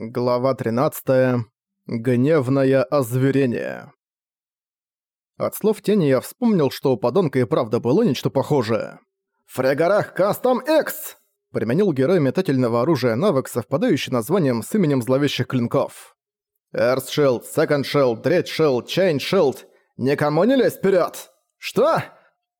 Глава 13. Гневное озверение. От слов тени я вспомнил, что у подонка и правда было нечто похожее. «Fragarach Custom X!» применил герой метательного оружия навык, совпадающий названием с именем зловещих клинков. «Erst Shield, Second Shield, Dritte Shield, Chain Shield! Никому не лезь вперед! Что?»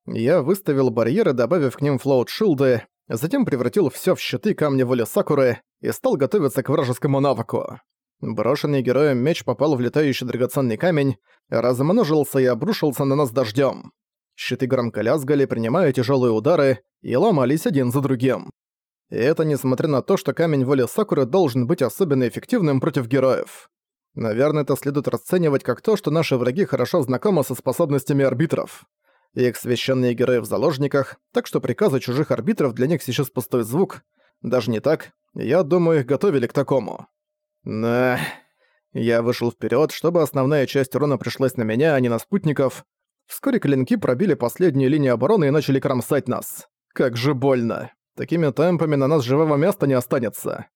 Я выставил барьеры, добавив к ним float shield ы, затем превратил все в щиты камни воли Сакуры и стал готовиться к вражескому навыку. Брошенный героем меч попал в летающий драгоценный камень, размножился и обрушился на нас дождем. Щиты громко лязгали, принимая тяжелые удары, и ломались один за другим. И это несмотря на то, что камень воли Сакуры должен быть особенно эффективным против героев. Наверное, это следует расценивать как то, что наши враги хорошо знакомы со способностями арбитров их священные герои в заложниках, так что приказы чужих арбитров для них сейчас пустой звук. Даже не так, я думаю, их готовили к такому. На. Я вышел вперед, чтобы основная часть урона пришлась на меня, а не на спутников. Вскоре клинки пробили последнюю линию обороны и начали кромсать нас. Как же больно. Такими темпами на нас живого места не останется.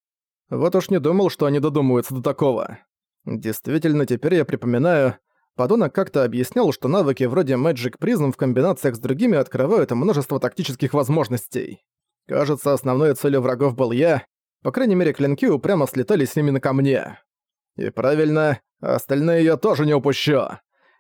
Вот уж не думал, что они додумаются до такого. Действительно, теперь я припоминаю, Подонок как-то объяснял, что навыки вроде Magic Prism в комбинациях с другими открывают множество тактических возможностей. Кажется, основной целью врагов был я, по крайней мере, клинки упрямо слетались именно ко мне. И правильно, остальные я тоже не упущу.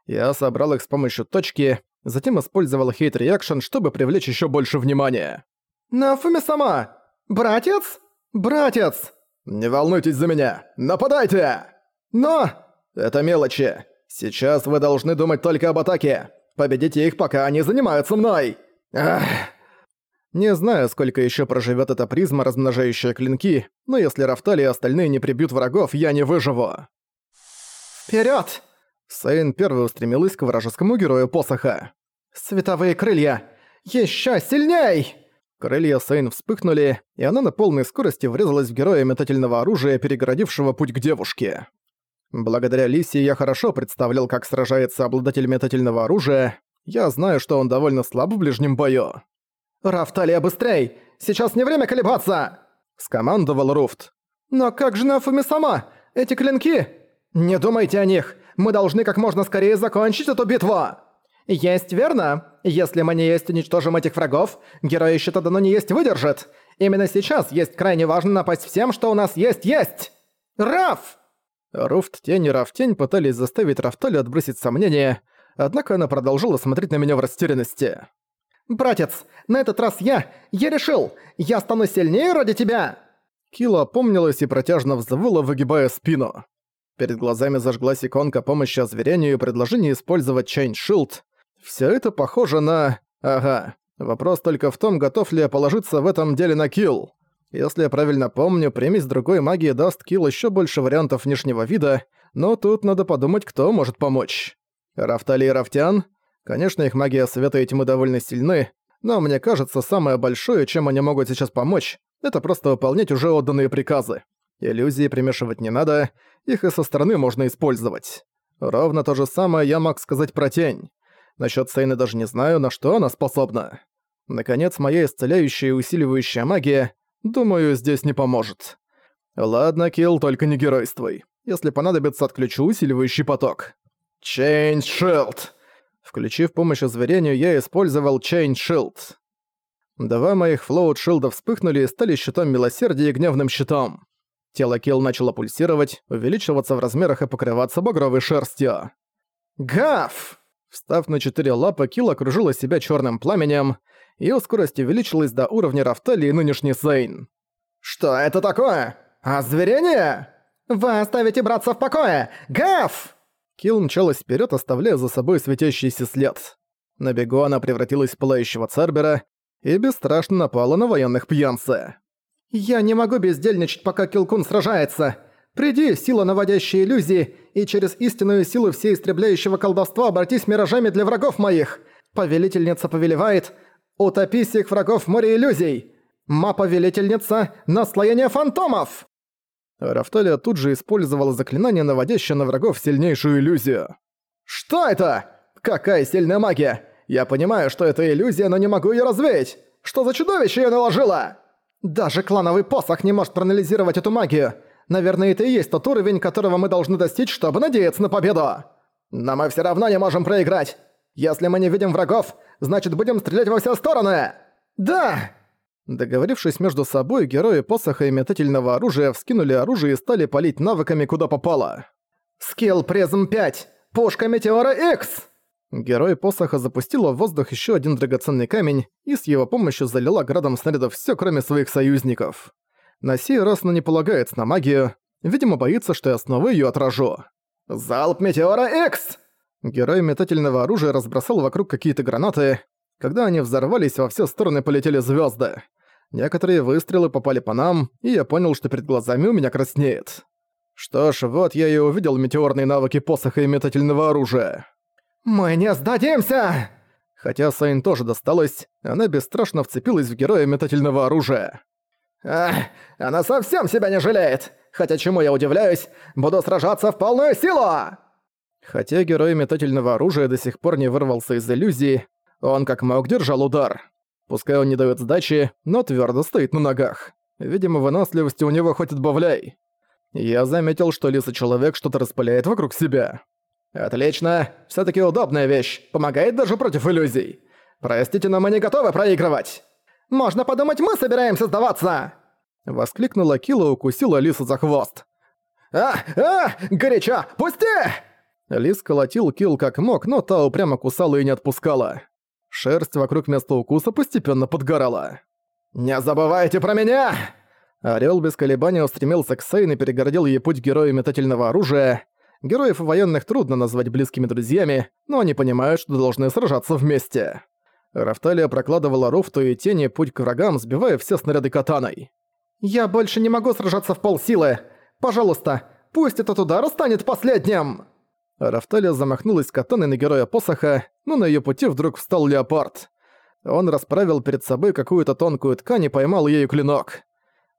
Я собрал их с помощью точки, затем использовал Hate Reaction, чтобы привлечь еще больше внимания. «Нафуми сама! Братец? Братец!» «Не волнуйтесь за меня! Нападайте!» «Но...» «Это мелочи. Сейчас вы должны думать только об атаке. Победите их, пока они занимаются мной. Ах. Не знаю, сколько еще проживет эта призма, размножающая клинки, но если Рафтали и остальные не прибьют врагов, я не выживу. Вперед! Сейн первый устремилась к вражескому герою посоха. «Световые крылья! Еще сильней!» Крылья Сейн вспыхнули, и она на полной скорости врезалась в героя метательного оружия, перегородившего путь к девушке. Благодаря Лисе я хорошо представлял, как сражается обладатель метательного оружия. Я знаю, что он довольно слаб в ближнем бою. «Рафталия, быстрей! Сейчас не время колебаться!» – скомандовал Руфт. «Но как же Нафуми сама? Эти клинки? Не думайте о них! Мы должны как можно скорее закончить эту битву!» «Есть, верно? Если мы не есть уничтожим этих врагов, герои щита дано не есть выдержит. Именно сейчас есть крайне важно напасть всем, что у нас есть-есть! Раф!» Руфт, Тень и Рафтень пытались заставить Рафтали отбросить сомнения, однако она продолжила смотреть на меня в растерянности. «Братец, на этот раз я... я решил! Я стану сильнее ради тебя!» Кила опомнилась и протяжно взвыла, выгибая спину. Перед глазами зажглась иконка помощи озверению и предложение использовать Chain Shield. Всё это похоже на... Ага. Вопрос только в том, готов ли я положиться в этом деле на килл. Если я правильно помню, примесь другой магии даст Килл еще больше вариантов внешнего вида, но тут надо подумать, кто может помочь. Рафтали и Рафтян? Конечно, их магия света и тьмы довольно сильны, но мне кажется, самое большое, чем они могут сейчас помочь, это просто выполнять уже отданные приказы. Иллюзии примешивать не надо, их и со стороны можно использовать. Ровно то же самое я мог сказать про тень. Насчёт Сейны даже не знаю, на что она способна. Наконец, моя исцеляющая и усиливающая магия Думаю, здесь не поможет. Ладно, Килл, только не геройствуй. Если понадобится, отключу усиливающий поток. Change Shield. Включив помощь озверению, я использовал Change Shield. Два моих флоут шилда вспыхнули и стали щитом милосердия и гневным щитом. Тело Килл начало пульсировать, увеличиваться в размерах и покрываться багровой шерстью. Гав! Встав на четыре лапы, Килл окружила себя черным пламенем, Её скорость увеличилась до уровня Рафтали и нынешний Сейн. «Что это такое? Озверение? Вы оставите братца в покое! Гав!» Килл мчалась вперед, оставляя за собой светящийся след. На бегу она превратилась в пылающего Цербера и бесстрашно напала на военных пьянца. «Я не могу бездельничать, пока Килкун сражается! Приди, сила наводящей иллюзии, и через истинную силу всеистребляющего колдовства обратись миражами для врагов моих! Повелительница повелевает, Утопись их врагов в море иллюзий! Мапа-велительница – наслоение фантомов!» Рафталия тут же использовала заклинание, наводящее на врагов сильнейшую иллюзию. «Что это? Какая сильная магия? Я понимаю, что это иллюзия, но не могу ее развеять! Что за чудовище я наложила?» «Даже клановый посох не может проанализировать эту магию! Наверное, это и есть тот уровень, которого мы должны достичь, чтобы надеяться на победу. Но мы все равно не можем проиграть. Если мы не видим врагов, значит будем стрелять во все стороны. Да! Договорившись между собой, герои посоха и метательного оружия вскинули оружие и стали палить навыками куда попало. Скилл призм 5. Пушка Метеора X! Герой посоха запустила в воздух еще один драгоценный камень и с его помощью залила градом снарядов все, кроме своих союзников. На сей раз она не полагается на магию, видимо, боится, что я снова ее отражу. «Залп Метеора X!» Герой метательного оружия разбросал вокруг какие-то гранаты. Когда они взорвались, во все стороны полетели звезды. Некоторые выстрелы попали по нам, и я понял, что перед глазами у меня краснеет. Что ж, вот я и увидел метеорные навыки посоха и метательного оружия. «Мы не сдадимся!» Хотя Сайн тоже досталась, она бесстрашно вцепилась в героя метательного оружия. «Ах, она совсем себя не жалеет! Хотя чему я удивляюсь, буду сражаться в полную силу!» Хотя герой метательного оружия до сих пор не вырвался из иллюзии, он как мог держал удар. Пускай он не даёт сдачи, но твёрдо стоит на ногах. Видимо, выносливости у него хоть отбавляй. Я заметил, что лисый-человек что-то распыляет вокруг себя. «Отлично! Всё-таки удобная вещь, помогает даже против иллюзий. Простите, но мы не готовы проигрывать!» Можно подумать, мы собираемся сдаваться!» Воскликнула Килла и укусила Лису за хвост. «А! А! Горячо! Пусти!» Лис колотил Килл как мог, но та упрямо кусала и не отпускала. Шерсть вокруг места укуса постепенно подгорала. «Не забывайте про меня!» Орел без колебаний устремился к Сейн и перегородил ей путь героя метательного оружия. Героев военных трудно назвать близкими друзьями, но они понимают, что должны сражаться вместе. Рафталия прокладывала то и тени путь к врагам, сбивая все снаряды катаной. «Я больше не могу сражаться в полсилы! Пожалуйста, пусть этот удар станет последним!» Рафталия замахнулась катаной на героя посоха, но на её пути вдруг встал леопард. Он расправил перед собой какую-то тонкую ткань и поймал ею клинок.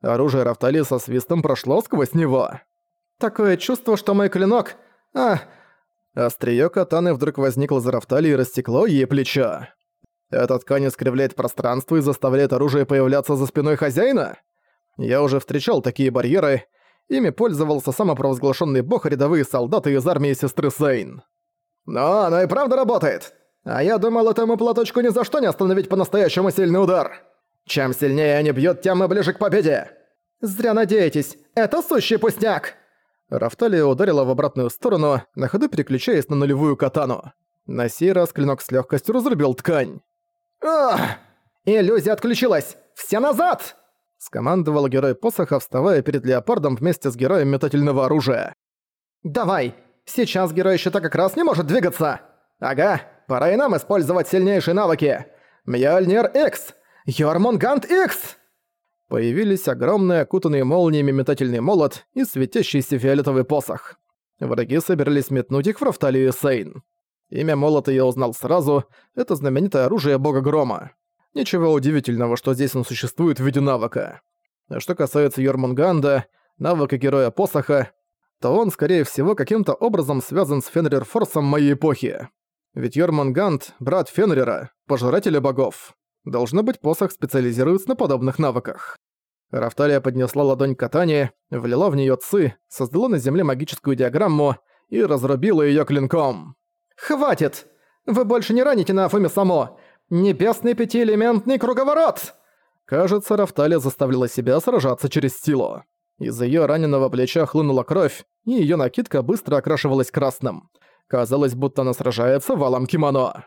Оружие Рафталии со свистом прошло сквозь него. «Такое чувство, что мой клинок... А...» Остриё катаны вдруг возникло за Рафталией и растекло ей плечо. Эта ткань искривляет пространство и заставляет оружие появляться за спиной хозяина? Я уже встречал такие барьеры. Ими пользовался самопровозглашенный бог рядовые солдаты из армии сестры Сейн. Но оно и правда работает. А я думал, этому платочку ни за что не остановить по-настоящему сильный удар. Чем сильнее они бьют, тем мы ближе к победе. Зря надеетесь. Это сущий пустяк. Рафталия ударила в обратную сторону, на ходу переключаясь на нулевую катану. На сей раз клинок с легкостью разрубил ткань. «Ах! Иллюзия отключилась! Все назад!» Скомандовал герой посоха, вставая перед леопардом вместе с героем метательного оружия. «Давай! Сейчас герой щита как раз не может двигаться! Ага, пора и нам использовать сильнейшие навыки! Мьёльнир X! Йормунгант X!» Появились огромные окутанные молниями метательный молот и светящийся фиолетовый посох. Враги собирались метнуть их в Рафталию Сейн. Имя молота я узнал сразу, это знаменитое оружие бога грома. Ничего удивительного, что здесь он существует в виде навыка. А что касается Йормунганда, навыка героя посоха, то он, скорее всего, каким-то образом связан с Фенрир-Форсом моей эпохи. Ведь Йормунганд — брат Фенрира, пожирателя богов. Должно быть, посох специализируется на подобных навыках. Рафталия поднесла ладонь к катане, влила в неё ци, создала на земле магическую диаграмму и разрубила её клинком. «Хватит! Вы больше не раните на Афуме Само! Небесный пятиэлементный круговорот!» Кажется, Рафталия заставила себя сражаться через силу. Из её раненого плеча хлынула кровь, и её накидка быстро окрашивалась красным. Казалось, будто она сражается валом кимоно.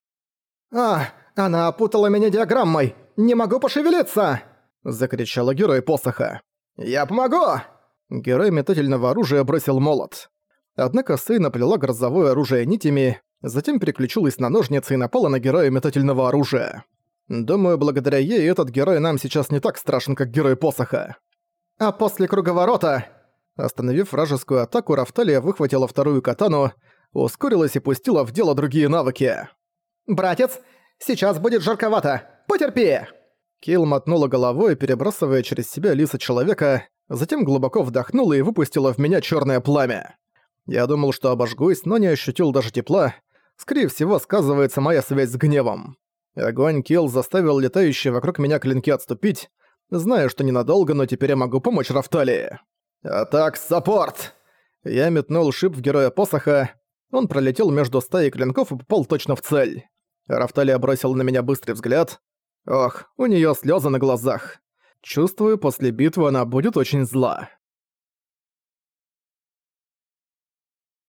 «А, она опутала меня диаграммой! Не могу пошевелиться!» Закричала герой посоха. «Я помогу!» Герой метательного оружия бросил молот. Однако Сэй наплела грозовое оружие нитями, затем переключилась на ножницы и напала на героя метательного оружия. Думаю, благодаря ей этот герой нам сейчас не так страшен, как герой посоха. А после круговорота... Остановив вражескую атаку, Рафталия выхватила вторую катану, ускорилась и пустила в дело другие навыки. «Братец, сейчас будет жарковато! Потерпи!» Килл мотнула головой, перебрасывая через себя лиса человека, затем глубоко вдохнула и выпустила в меня черное пламя. Я думал, что обожгусь, но не ощутил даже тепла. Скорее всего, сказывается моя связь с гневом. Огонь Килл заставил летающие вокруг меня клинки отступить, зная, что ненадолго, но теперь я могу помочь Рафталии. «Атак, саппорт!» Я метнул шип в героя посоха. Он пролетел между стаей клинков и попал точно в цель. Рафталия бросил на меня быстрый взгляд. Ох, у неё слёзы на глазах. Чувствую, после битвы она будет очень зла.